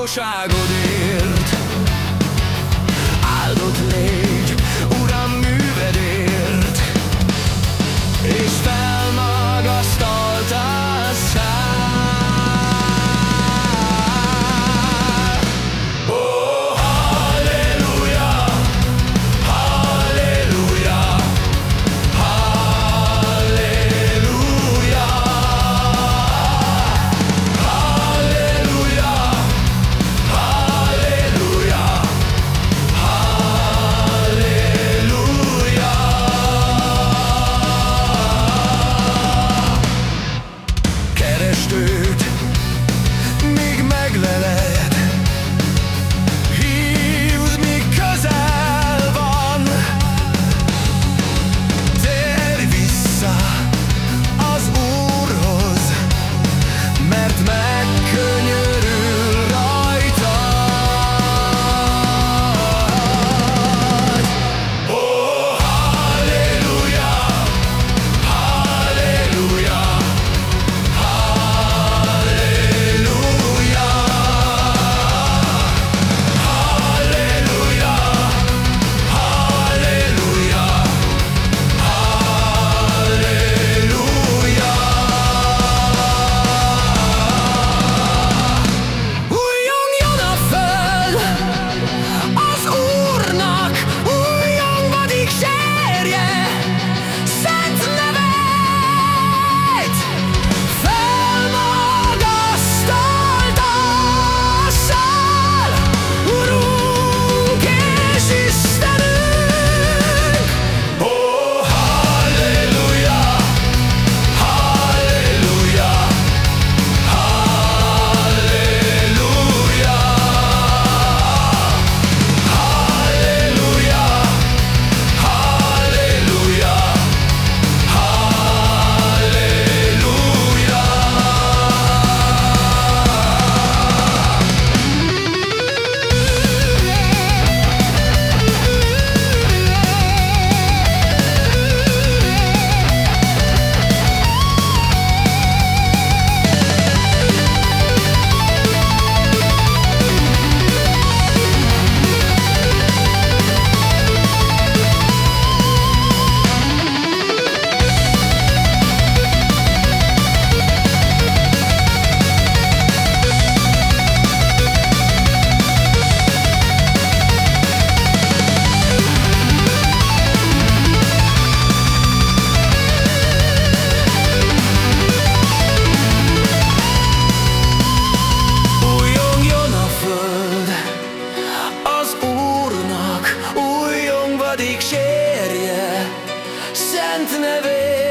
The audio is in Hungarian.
jóságodért Áldott légy, Uram művedért. És fel never